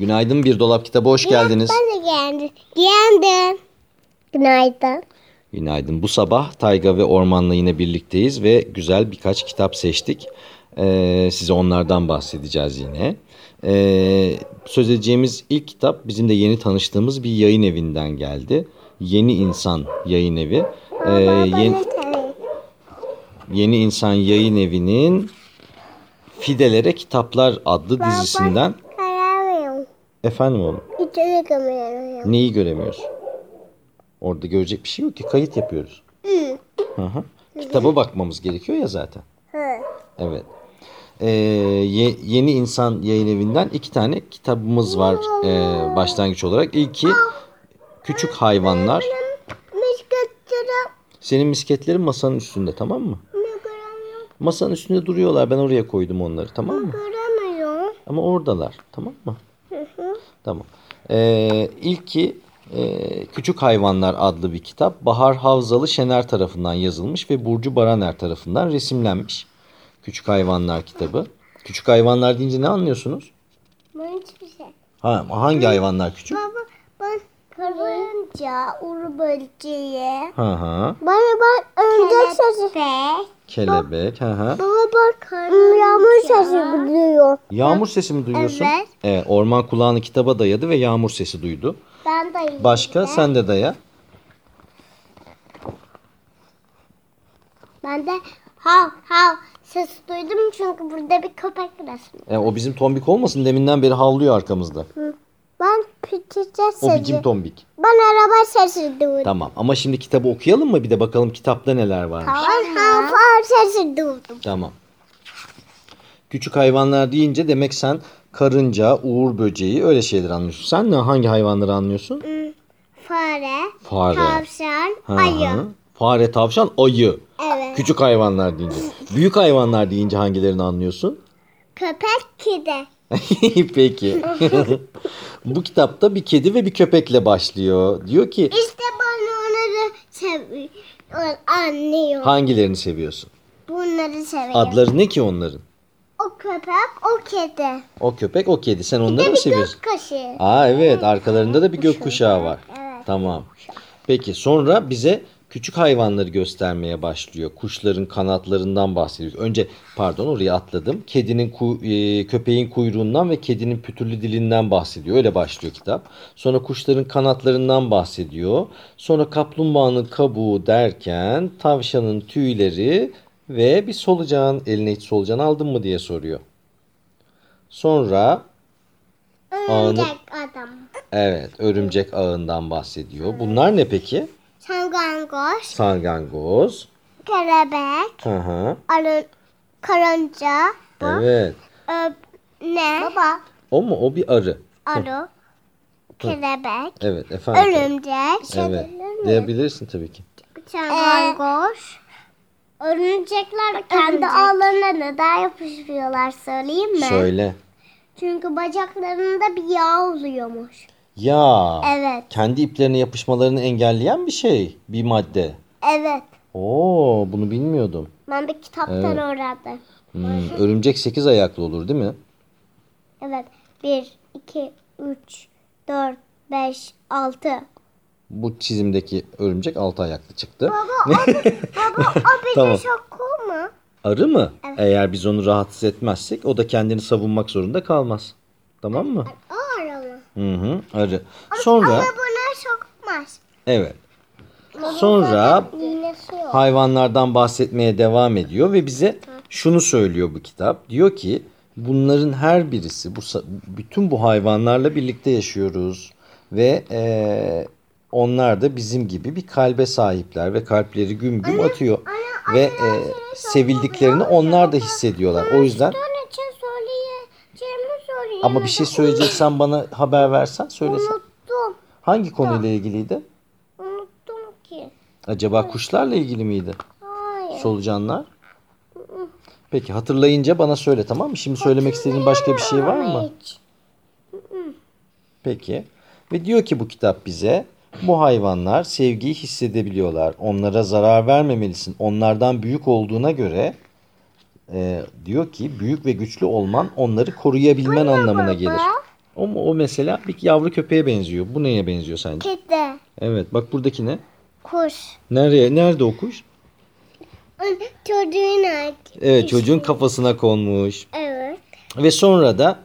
Günaydın Bir Dolap Kitabı hoş geldiniz. Ben de geldim. Geldim. Günaydın. Günaydın. Bu sabah Tayga ve Orman'la yine birlikteyiz ve güzel birkaç kitap seçtik. Ee, size onlardan bahsedeceğiz yine. Ee, söz edeceğimiz ilk kitap bizim de yeni tanıştığımız bir yayın evinden geldi. Yeni İnsan Yayın Evi. Ee, yeni, Yeni İnsan Yayın Evi'nin Fidelere Kitaplar adlı dizisinden. Efendim oğlum İçeri kameramıyorum. neyi göremiyoruz? Orada görecek bir şey yok ki kayıt yapıyoruz. Hı. Hı hı. Kitaba bakmamız gerekiyor ya zaten. Hı. Evet. Ee, ye- yeni İnsan Yayın Evi'nden iki tane kitabımız var ee, başlangıç olarak. İlki Küçük Hayvanlar. Senin misketlerin masanın üstünde tamam mı? göremiyorum. Masanın üstünde duruyorlar. Ben oraya koydum onları tamam mı? Göremiyorum. Ama oradalar tamam mı? Tamam. Ee, ilki e, Küçük Hayvanlar adlı bir kitap. Bahar Havzalı Şener tarafından yazılmış ve Burcu Baraner tarafından resimlenmiş. Küçük Hayvanlar kitabı. Küçük hayvanlar deyince ne anlıyorsunuz? Ben hiçbir şey. Ha, hangi hayvanlar küçük? Baba ben karınca, uru böceği. Hı hı. Bana ben örümcek sesi. Kelebek. Hı hı. Baba bak yağmur sesi duyuyor. Yağmur sesi mi duyuyorsun? Evet. Evet, orman kulağını kitaba dayadı ve yağmur sesi duydu. Ben de Başka sen de daya. Ben de hav hav ses duydum çünkü burada bir köpek resmi. E, o bizim tombik olmasın deminden beri havlıyor arkamızda. Ben pitice O bizim tombik. Ben araba duydum. Tamam ama şimdi kitabı okuyalım mı bir de bakalım kitapta neler varmış. Ben hav hav sesi duydum. Tamam. Küçük hayvanlar deyince demek sen karınca, uğur böceği öyle şeyler anlıyorsun. Sen ne hangi hayvanları anlıyorsun? Fare, Fare. tavşan, Hı ayı. Fare, tavşan, ayı. Evet. Küçük hayvanlar deyince. Büyük hayvanlar deyince hangilerini anlıyorsun? Köpek, kedi. Peki. Bu kitapta bir kedi ve bir köpekle başlıyor. Diyor ki İşte ben onları seviyorum. Anlıyorum. hangilerini seviyorsun? Bunları seviyorum. Adları ne ki onların? O köpek, o kedi. O köpek, o kedi. Sen Bir onları de mı bir seviyorsun? gökkuşağı. Aa evet arkalarında da bir gökkuşağı var. Evet. Tamam. Peki sonra bize küçük hayvanları göstermeye başlıyor. Kuşların kanatlarından bahsediyor. Önce pardon oraya atladım. Kedinin ku- e, köpeğin kuyruğundan ve kedinin pütürlü dilinden bahsediyor. Öyle başlıyor kitap. Sonra kuşların kanatlarından bahsediyor. Sonra kaplumbağanın kabuğu derken tavşanın tüyleri ve bir solucan eline hiç solucan aldın mı diye soruyor. Sonra Örümcek adam. Evet, örümcek ağından bahsediyor. Bunlar ne peki? Sangangoş, Salyangoz. kelebek, Hı hı. arı, karınca, Evet. ö, ne? Baba. O mu? O bir arı. Arı, kelebek, Evet, efendim. örümcek, Evet. Diyebilirsin tabii ki. sangangoş. Örümcekler kendi ağlarına neden yapışıyorlar söyleyeyim mi? Söyle. Çünkü bacaklarında bir yağ oluyormuş. Ya. Evet, Kendi iplerine yapışmalarını engelleyen bir şey, bir madde. evet. Oo, bunu bilmiyordum. Ben bir kitaptan Evet. öğrendim. Hmm, örümcek sekiz ayaklı olur değil mi? Evet. 1, 2, 3, 4, 5, 6. Bu çizimdeki örümcek altı ayaklı çıktı. Baba o, baba o bir Tamam. de şoku mu? Arı mı? Eğer biz onu rahatsız etmezsek o da kendini savunmak zorunda kalmaz. Tamam mı? Aralı. Hı hı, arı. Sonra Ama sokmaz. evet. Sonra hayvanlardan bahsetmeye devam ediyor ve bize şunu söylüyor bu kitap. Diyor ki bunların her birisi bu bütün bu hayvanlarla birlikte yaşıyoruz ve eee, onlar da bizim gibi bir kalbe sahipler ve kalpleri güm güm atıyor ve eee, sevildiklerini onlar da hissediyorlar. O yüzden ama bir şey söyleyeceksen bana haber versen söylesen. Unuttum. Hangi konuyla ilgiliydi? Unuttum ki. Acaba kuşlarla ilgili miydi? Hayır. Solucanlar. Peki hatırlayınca bana söyle tamam mı? Şimdi söylemek istediğin başka bir şey var mı? Hiç. Peki. Ve diyor ki bu kitap bize bu hayvanlar sevgiyi hissedebiliyorlar. Onlara zarar vermemelisin. Onlardan büyük olduğuna göre e, diyor ki büyük ve güçlü olman onları koruyabilmen anlamına gelir. O? O mesela bir yavru köpeğe benziyor. Bu neye benziyor sence? Kedi. Evet bak buradaki ne? Kuş. Nereye? Nerede o kuş? Çocuğun. Evet çocuğun kafasına konmuş. Evet. Ve sonra da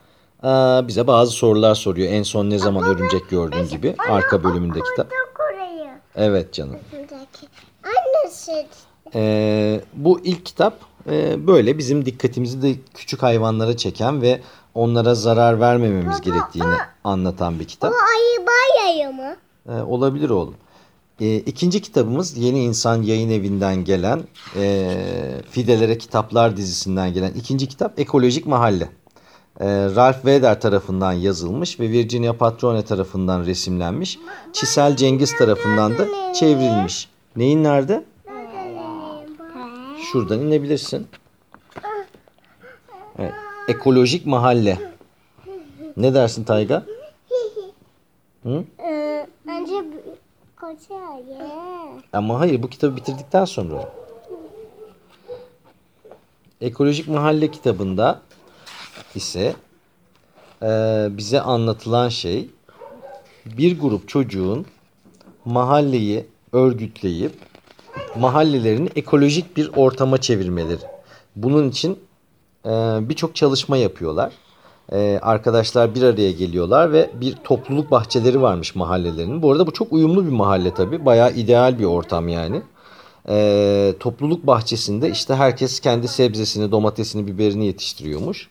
aa, bize bazı sorular soruyor. En son ne zaman örümcek gördün gibi. Arka bölümünde kitap. Evet canım. Annesi. Ee, bu ilk kitap böyle bizim dikkatimizi de küçük hayvanlara çeken ve onlara zarar vermememiz gerektiğini anlatan bir O kitap. ayı bayayı mı? Ee, olabilir oğlum. Ee, ikinci kitabımız Yeni İnsan Yayın Evi'nden gelen e, Fidelere Kitaplar dizisinden gelen ikinci kitap Ekolojik Mahalle. Ee, Ralph Vader tarafından yazılmış ve Virginia Patrone tarafından resimlenmiş. Çisel Cengiz tarafından da çevrilmiş. Neyin nerede? Şuradan inebilirsin. Evet. Ekolojik Mahalle. Ne dersin Tayga? Hı? Ee, koca ye. Ama hayır bu kitabı bitirdikten sonra. Ekolojik Mahalle kitabında ise eee, bize anlatılan şey bir grup çocuğun mahalleyi örgütleyip mahallelerini ekolojik bir ortama çevirmeleri. Bunun için eee, birçok çalışma yapıyorlar. Eee, arkadaşlar bir araya geliyorlar ve bir topluluk bahçeleri varmış mahallelerinin. Bu arada bu çok uyumlu bir mahalle tabii. Bayağı ideal bir ortam yani. Eee, topluluk bahçesinde işte herkes kendi sebzesini, domatesini, biberini yetiştiriyormuş.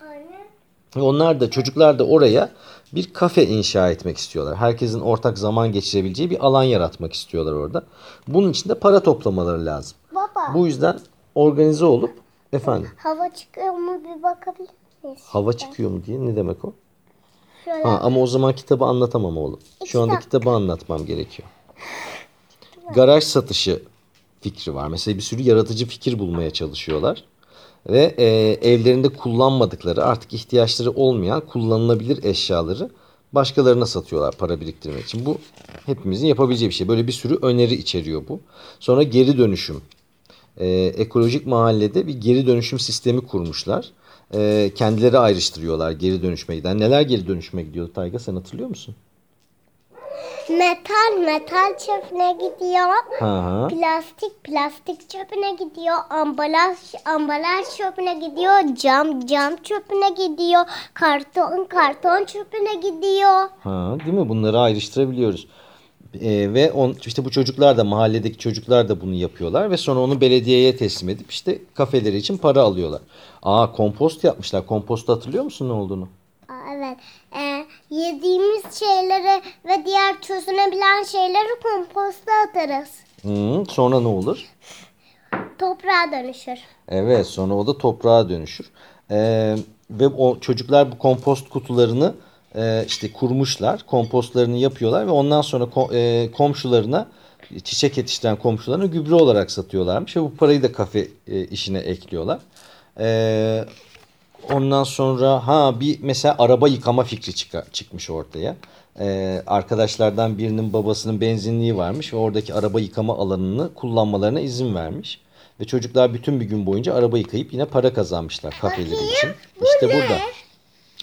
Onlar da çocuklar da oraya bir kafe inşa etmek istiyorlar. Herkesin ortak zaman geçirebileceği bir alan yaratmak istiyorlar orada. Bunun için de para toplamaları lazım. Baba. Bu yüzden organize olup efendim Hava çıkıyor mu bir bakabilir miyiz? hava çıkıyor mu diye ne demek o? Şöyle. Ha, ama o zaman kitabı anlatamam oğlum. Şu anda kitabı anlatmam gerekiyor. Garaj satışı fikri var. Mesela bir sürü yaratıcı fikir bulmaya çalışıyorlar. Ve e, evlerinde kullanmadıkları artık ihtiyaçları olmayan kullanılabilir eşyaları başkalarına satıyorlar para biriktirmek için. Bu hepimizin yapabileceği bir şey. Böyle bir sürü öneri içeriyor bu. Sonra geri dönüşüm. E, ekolojik mahallede bir geri dönüşüm sistemi kurmuşlar. E, kendileri ayrıştırıyorlar geri dönüşme giden. Neler geri dönüşüme gidiyor Tayga sen hatırlıyor musun? Metal metal çöpüne gidiyor. Hı hı. Plastik plastik çöpüne gidiyor. Ambalaj ambalaj çöpüne gidiyor. Cam cam çöpüne gidiyor. Karton karton çöpüne gidiyor. Ha, değil mi? Bunları ayrıştırabiliyoruz. Ee, ve on, işte bu çocuklar da mahalledeki çocuklar da bunu yapıyorlar ve sonra onu belediyeye teslim edip işte kafeleri için para alıyorlar. Aa kompost yapmışlar. Kompostu hatırlıyor musun ne olduğunu? Aa, evet. Ee, yediğimiz şeyleri ve diğer çözünebilen şeyleri komposta atarız. Hı, sonra ne olur? Toprağa dönüşür. Evet sonra o da toprağa dönüşür. Ee, ve o çocuklar bu kompost kutularını e, işte kurmuşlar. Kompostlarını yapıyorlar ve ondan sonra ko- e, komşularına çiçek yetiştiren komşularına gübre olarak satıyorlarmış. Ve bu parayı da kafe e, işine ekliyorlar. Ee, ondan sonra ha bir mesela araba yıkama fikri çıka- çıkmış ortaya. Ee, arkadaşlardan birinin babasının benzinliği varmış ve oradaki araba yıkama alanını kullanmalarına izin vermiş. Ve çocuklar bütün bir gün boyunca araba yıkayıp yine para kazanmışlar kafeleri için. İşte burada.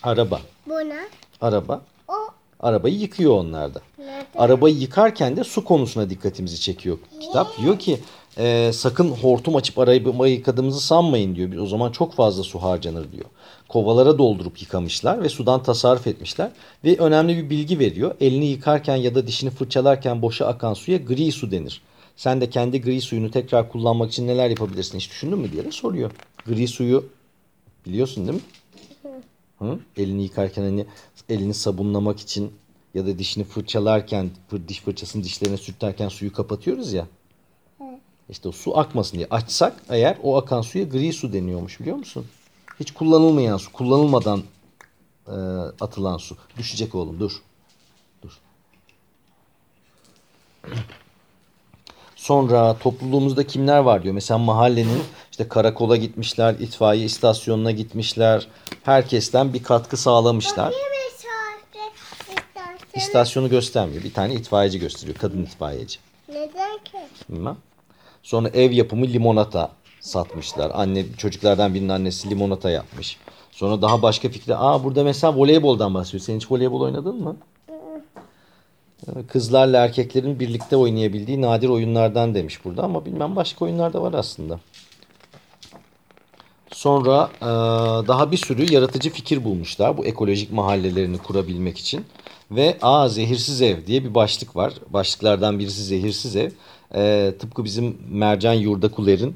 Araba. Buna Araba. o Arabayı yıkıyor onlar da. nerede? Arabayı yıkarken de su konusuna dikkatimizi çekiyor kitap. Diyor ki e, sakın hortum açıp arabayı yıkadığımızı sanmayın diyor. O zaman çok fazla su harcanır diyor. Kovalara doldurup yıkamışlar ve sudan tasarruf etmişler. Ve önemli bir bilgi veriyor. Elini yıkarken ya da dişini fırçalarken boşa akan suya gri su denir. Sen de kendi gri suyunu tekrar kullanmak için neler yapabilirsin hiç düşündün mü diye de soruyor. Gri suyu biliyorsun değil mi? Hı? Elini yıkarken hani elini sabunlamak için ya da dişini fırçalarken fır, diş fırçasını dişlerine sürterken suyu kapatıyoruz ya. İşte su akmasın diye açsak eğer o akan suya gri su deniyormuş biliyor musun? Hiç kullanılmayan su, kullanılmadan e, atılan su. Düşecek oğlum dur. Dur. Sonra topluluğumuzda kimler var diyor. Mesela mahallenin işte karakola gitmişler, itfaiye istasyonuna gitmişler. Herkesten bir katkı sağlamışlar. İstasyonu göstermiyor. Bir tane itfaiyeci gösteriyor. Kadın itfaiyeci. Neden ki? Bilmem. Sonra ev yapımı limonata satmışlar. Anne çocuklardan birinin annesi limonata yapmış. Sonra daha başka fikri. Aa burada mesela voleyboldan bahsediyor. Sen hiç voleybol oynadın mı? Ee, Kızlarla erkeklerin birlikte oynayabildiği nadir oyunlardan demiş burada ama bilmem başka oyunlar da var aslında. Sonra e, daha bir sürü yaratıcı fikir bulmuşlar bu ekolojik mahallelerini kurabilmek için. Ve aa zehirsiz ev diye bir başlık var. Başlıklardan birisi zehirsiz ev. E, tıpkı bizim Mercan Yurdakuler'in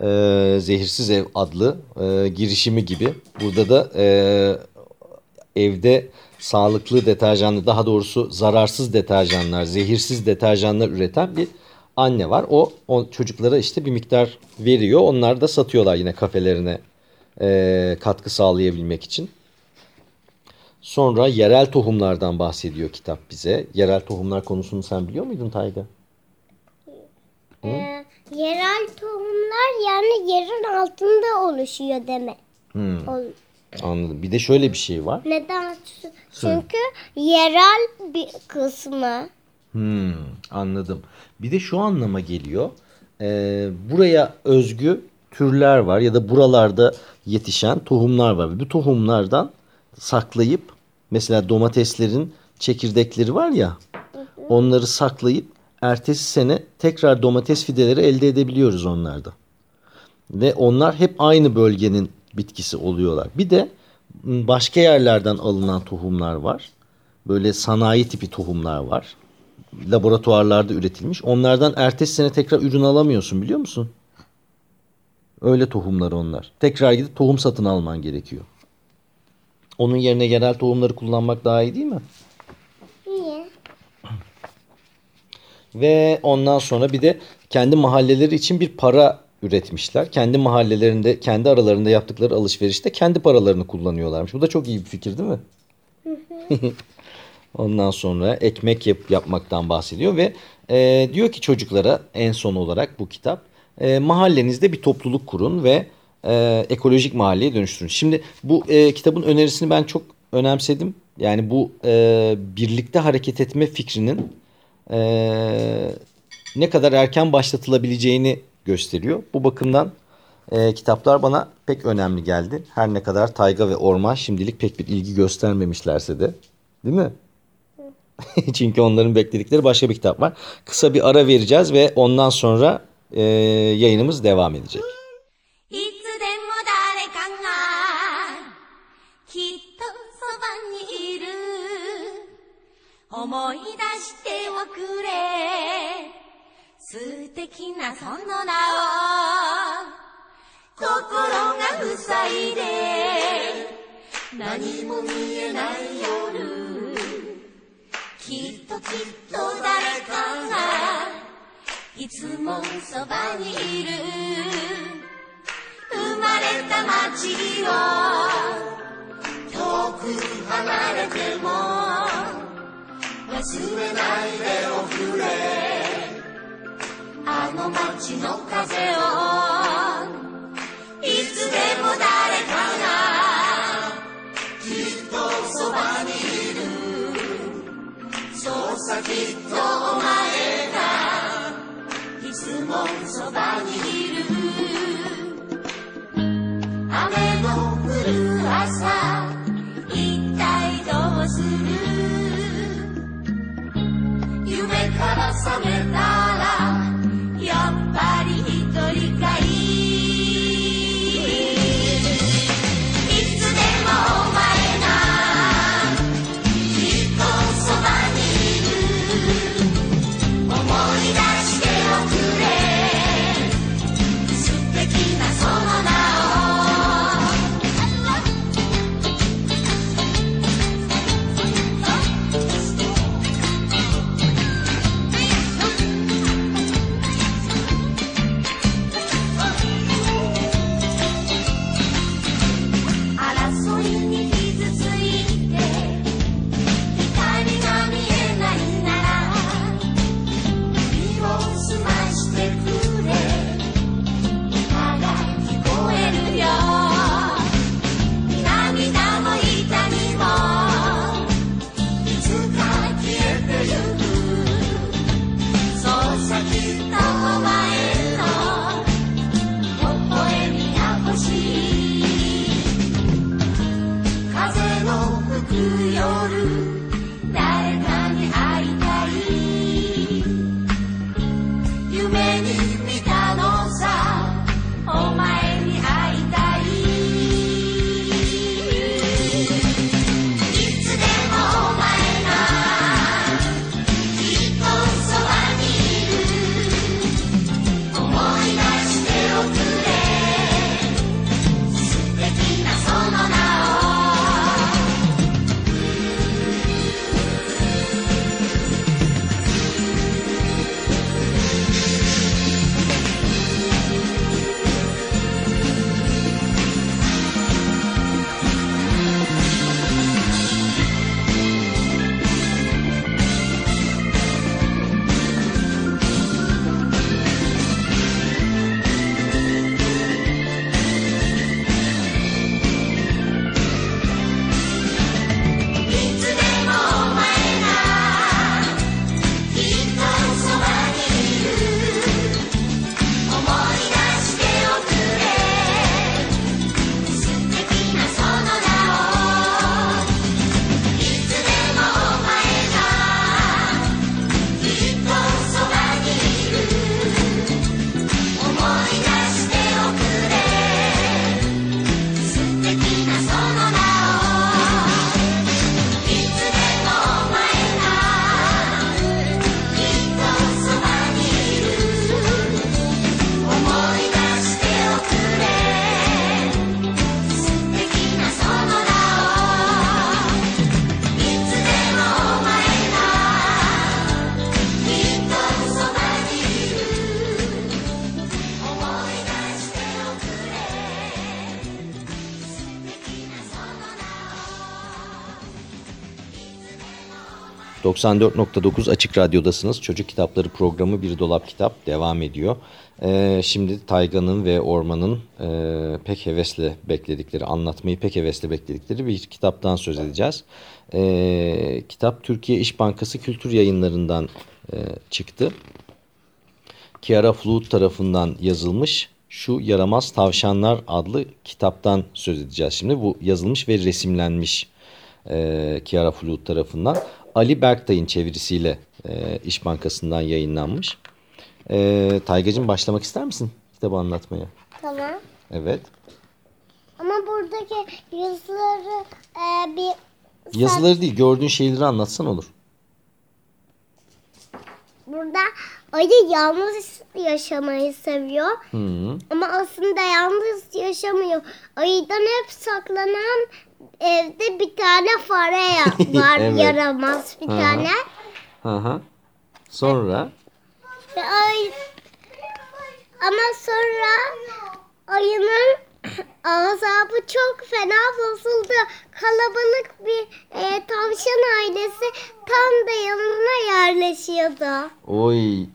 e, Zehirsiz Ev adlı e, girişimi gibi. Burada da e, evde sağlıklı deterjanlı daha doğrusu zararsız deterjanlar, zehirsiz deterjanlar üreten bir anne var. O, o çocuklara işte bir miktar veriyor. Onlar da satıyorlar yine kafelerine e, katkı sağlayabilmek için. Sonra yerel tohumlardan bahsediyor kitap bize. Yerel tohumlar konusunu sen biliyor muydun Tayga? Ee, yerel tohumlar yani yerin altında oluşuyor demek. Hmm, Ol- anladım. Bir de şöyle bir şey var. Neden? Çünkü yerel bir kısmı Hmm, anladım. Bir de şu anlama geliyor. Ee, buraya özgü türler var ya da buralarda yetişen tohumlar var. Bu tohumlardan saklayıp mesela domateslerin çekirdekleri var ya onları saklayıp ertesi sene tekrar domates fideleri elde edebiliyoruz onlarda. Ve onlar hep aynı bölgenin bitkisi oluyorlar. Bir de m, başka yerlerden alınan tohumlar var. Böyle sanayi tipi tohumlar var. Laboratuvarlarda üretilmiş. Onlardan ertesi sene tekrar ürün alamıyorsun biliyor musun? Öyle tohumlar onlar. Tekrar gidip tohum satın alman gerekiyor. Onun yerine yerel tohumları kullanmak daha iyi değil mi? niye? Ve ondan sonra bir de kendi mahalleleri için bir para üretmişler. Kendi mahallelerinde, kendi aralarında yaptıkları alışverişte kendi paralarını kullanıyorlarmış. Bu da çok iyi bir fikir değil mi? Ondan sonra ekmek yap, yapmaktan bahsediyor ve e, diyor ki çocuklara en son olarak bu kitap e, mahallenizde bir topluluk kurun ve e, ekolojik mahalleye dönüştürün. Şimdi bu e, kitabın önerisini ben çok önemsedim. Yani bu e, birlikte hareket etme fikrinin e, ne kadar erken başlatılabileceğini gösteriyor. Bu bakımdan e, kitaplar bana pek önemli geldi. Her ne kadar Tayga ve Orman şimdilik pek bir ilgi göstermemişlerse de. Değil mi? Çünkü onların bekledikleri başka bir kitap var. Kısa bir ara vereceğiz ve ondan sonra e, yayınımız devam edecek. いつでも誰かがきっとそばにいる思い出してお くれ。素敵なその名を心が塞いで何も見えない夜。きっときっと誰かがいつもそばにいる。生まれた街を遠く離れても忘れないでおくれあの街の風をいつでも誰かがきっとそばにいる。そうさきっとお前がいつもそばにいる。雨の降る朝 sa mne 94.9 Açık Radyo'dasınız. Çocuk Kitapları programı Bir Dolap Kitap devam ediyor. Ee, şimdi Tayga'nın ve Orman'ın e, pek hevesle bekledikleri, anlatmayı pek hevesle bekledikleri bir kitaptan söz edeceğiz. Ee, kitap Türkiye İş Bankası Kültür Yayınları'ndan e, çıktı. Kiara Flut tarafından yazılmış Şu Yaramaz Tavşanlar adlı kitaptan söz edeceğiz. Şimdi bu yazılmış ve resimlenmiş e, Kiara Flut tarafından. Ali Berktay'ın çevirisiyle e, İş Bankası'ndan yayınlanmış. E, Taygacığım başlamak ister misin kitabı anlatmaya? Tamam. Evet. Ama buradaki yazıları e, bir Yazıları değil gördüğün şeyleri anlatsan olur. burada ayı yalnız yaşamayı seviyor. Hı. Ama aslında yalnız yaşamıyor. Ayıdan hep saklanan evde bir tane fare var Evet. yaramaz bir Hı hı. tane. Hı hı. Sonra Ve ay ama sonra ayının azabı çok fena bozuldu. Kalabalık bir e, tavşan ailesi tam da yanına yerleşiyordu. oy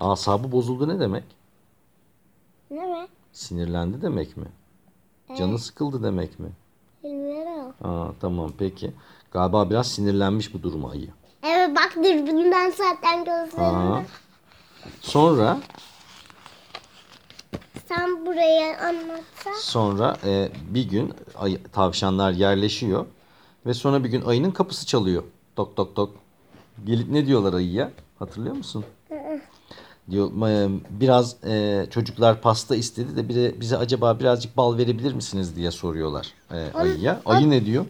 asabı bozuldu ne demek? Ne mi? Sinirlendi demek mi? Canı sıkıldı demek mi? Bilmiyorum. Aa, tamam peki. Galiba biraz sinirlenmiş bu duruma ayı. Evet bak dürbünden zaten gözlerim. Aha. Sonra Sen burayı anlatsan. sonra e, bir gün ayı, tavşanlar yerleşiyor ve sonra bir gün ayının kapısı çalıyor. Tok tok tok. Gelip ne diyorlar ayıya? Hatırlıyor musun? Diyor "Ma- biraz e, çocuklar pasta istedi de bize, bize acaba birazcık bal verebilir misiniz diye soruyorlar e, ayıya. Ayı ne diyor?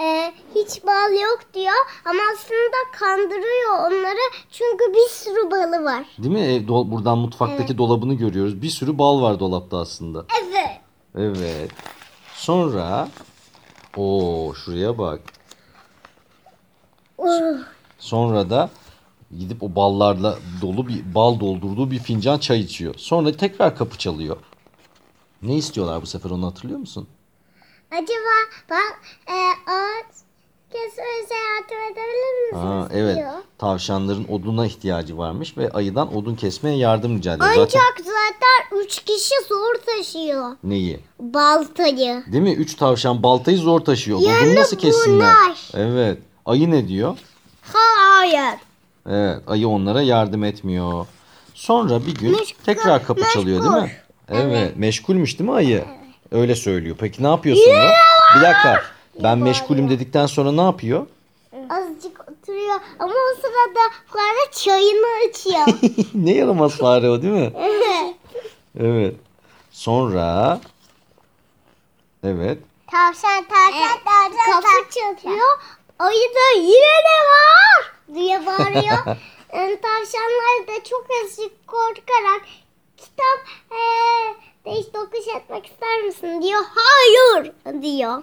Ee, hiç bal yok diyor ama aslında kandırıyor onları çünkü bir sürü balı var. Değil mi? E, dol- buradan mutfaktaki dolabını görüyoruz. Bir sürü bal var dolapta aslında. Evet. Evet. Sonra o şuraya bak. Oh, Sonra da gidip o ballarla dolu bir bal doldurduğu bir fincan çay içiyor. Sonra tekrar kapı çalıyor. Ne istiyorlar bu sefer onu hatırlıyor musun? Acaba bak e, ağaç kesmemize yardım edebilir misiniz Ha, evet. diyor. Tavşanların oduna ihtiyacı varmış ve ayıdan odun kesmeye yardım rica ediyor. Zaten Ancak zaten üç kişi zor taşıyor neyi? baltayı. Değil mi? Üç tavşan baltayı zor taşıyor. Yani nasıl kessinler? bunlar. Evet. Ayı ne diyor? Hayır. Evet, ayı onlara yardım etmiyor. Sonra bir gün Meşgul- tekrar kapı çalıyor değil mi? meşgul. Evet, meşgulmüş değil mi ayı? Öyle söylüyor. Peki ne yapıyor sonra? Bir dakika. Ben meşgulüm dedikten sonra ne yapıyor? Azıcık oturuyor ama o sırada fare çayını açıyor. ne yaramaz fare o değil mi? evet. Evet. Sonra Evet. Tavşan tavşan tavşan Kapı çalıyor. Ayı da yine ne var diye bağırıyor. Yani Tavşanlar da çok azıcık korkarak kitap eee değiş tokuş etmek ister misin diyor. Hayır diyor.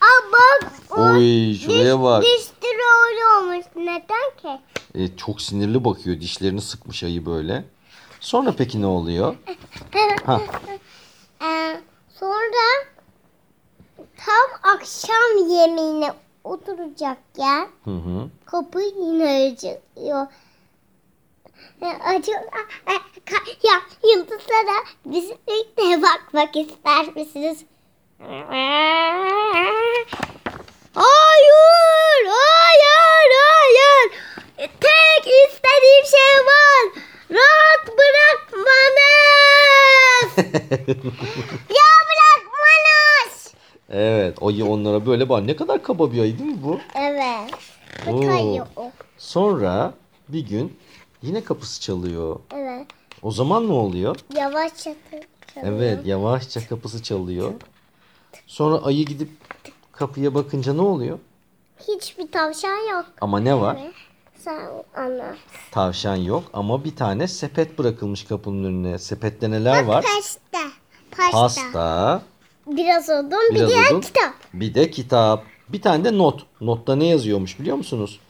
Ama o Oy şuraya bak. dişleri öyle olmuş. Neden ki? E, çok sinirli bakıyor. Dişlerini sıkmış ayı böyle. Sonra peki ne oluyor? Ha. Ee, sonra tam akşam yemeğine oturacakken Hı hı. kapı yine açılıyor. Açıl, Aa, aa, ka- ya yıldızlara birlikte bakmak ister misiniz? Hayır, hayır, hayır. Tek istediğim şey var. Rahat bırakmanız. ya. Evet, ayı onlara böyle bak. Ne kadar kaba bir ayı değil mi bu? Evet. Oo. O. Sonra bir gün yine kapısı çalıyor. Evet. O zaman ne oluyor? Yavaş çatı. Evet yavaşça kapısı çalıyor. Sonra ayı gidip kapıya bakınca ne oluyor? Hiçbir tavşan yok. Ama ne var? Sen anla. Tavşan yok ama bir tane sepet bırakılmış kapının önüne. Sepette neler var? Pasta. Pasta. Pasta, Biraz odun, biraz bir de odun, kitap. bir de kitap. Bir tane de not. Notta ne yazıyormuş biliyor musunuz?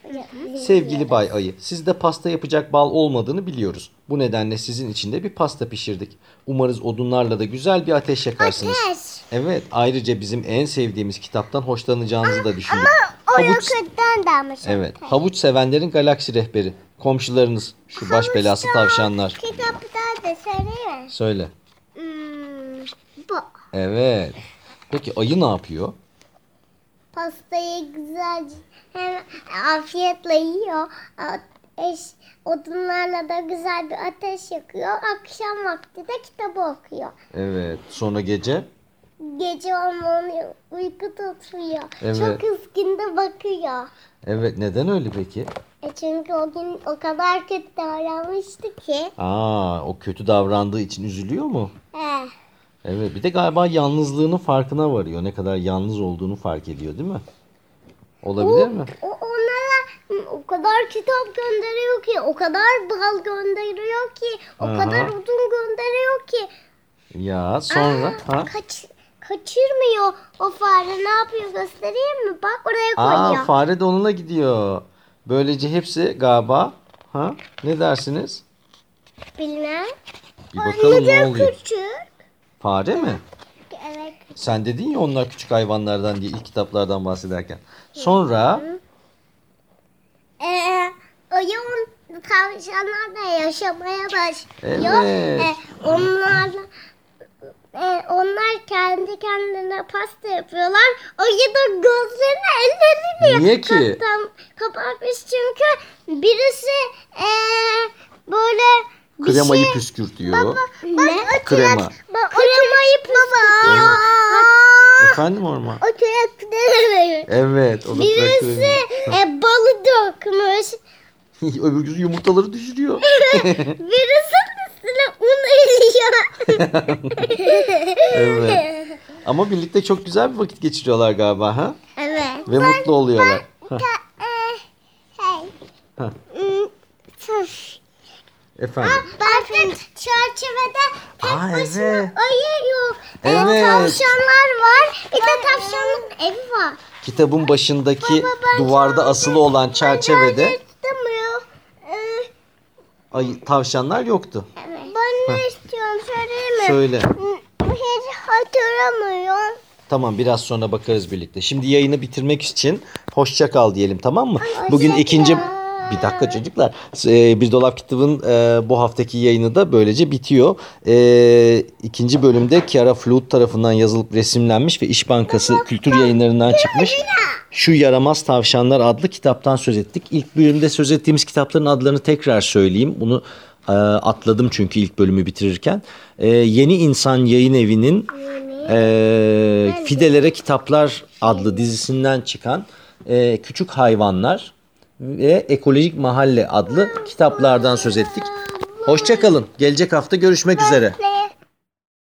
Sevgili Bay Ayı, sizde pasta yapacak bal olmadığını biliyoruz. Bu nedenle sizin için de bir pasta pişirdik. Umarız odunlarla da güzel bir ateş yakarsınız. Ateş. Evet, ayrıca bizim en sevdiğimiz kitaptan hoşlanacağınızı da düşündük. O O Havuç, yakından da mı? evet. Havuç sevenlerin galaksi rehberi. Komşularınız şu baş belası tavşanlar. Kitapta da söyleyeyim mi? Söyle. Hmm, bu. Evet. Peki ayı ne yapıyor? Pastayı güzelce hem afiyetle yiyor. Ateş, odunlarla da güzel bir ateş yakıyor. Akşam vakti de kitabı okuyor. Evet. Sonra gece? Gece onu uyku tutuyor. Evet. Çok kızgın da bakıyor. Evet. Neden öyle peki? E çünkü o gün o kadar kötü davranmıştı ki. Aa, o kötü davrandığı için üzülüyor mu? He. Evet. Bir de galiba yalnızlığının farkına varıyor. Ne kadar yalnız olduğunu fark ediyor, değil mi? Olabilir mi? O onlara o kadar kitap gönderiyor ki, o kadar bal gönderiyor ki, o Aha. kadar odun gönderiyor ki. Ya sonra Aa, ha? kaç, kaçırmıyor o fare. Ne yapıyor göstereyim mi? Bak oraya koyuyor. Aa, fare de onunla gidiyor. Böylece hepsi galiba ha? Ne dersiniz? Bilmem. Bir bakalım ne Anneden oluyor. küçük. Fare mi? Evet. Sen dedin ya onlar küçük hayvanlardan diye ilk kitaplardan bahsederken. Sonra Ee, oyun tavşanlarla yaşamaya başlıyor. Evet. Ee, onlarla e, onlar kendi kendine pasta yapıyorlar. Ayı da gözlerini elleriyle Niye ki? kapatmış çünkü birisi e, böyle bir kremayı şey... püskürtüyor. Baba, ne? Krema. Kremayı püskürtüyor. Efendim Orman? O traktörü. Evet. O da Birisi e, balı dökmüş. Öbürküsü yumurtaları düşürüyor. Birisinin üstüne un eriyor. evet. Ama birlikte çok güzel bir vakit geçiriyorlar galiba ha? evet. Ve mutlu oluyorlar. E, şey. hah. hmm, sus. Efendim. Bakın çerçevede tek Aa, başına evet. E, Evet. tavşanlar var. Bir de tavşanın evi var. Kitabın başındaki Baba, ben duvarda asılı olan çerçevede istemiyor. Ee, ay, tavşanlar yoktu. ben ne istiyorum söyleyeyim mi? Söyle. Hiç hatırlamıyorum. Tamam biraz sonra bakarız birlikte. Şimdi yayını bitirmek için hoşça kal diyelim tamam mı? Bugün ikinci. Bir dakika çocuklar. Ee, bir dolap kitabın e, bu haftaki yayını da böylece bitiyor. Ee, ikinci bölümde Kiara Flut tarafından yazılıp resimlenmiş ve İş Bankası Kültür Yayınlarından çıkmış. Şu Yaramaz Tavşanlar adlı kitaptan söz ettik. İlk bölümde söz ettiğimiz kitapların adlarını tekrar söyleyeyim. Bunu e, atladım çünkü ilk bölümü bitirirken. E, Yeni İnsan Yayın Evi'nin e, Fidelere Kitaplar adlı dizisinden çıkan e, Küçük Hayvanlar ve Ekolojik Mahalle adlı kitaplardan söz ettik. Hoşçakalın. Gelecek hafta görüşmek üzere.